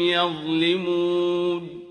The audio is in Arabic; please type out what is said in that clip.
يَظْلِمُونَ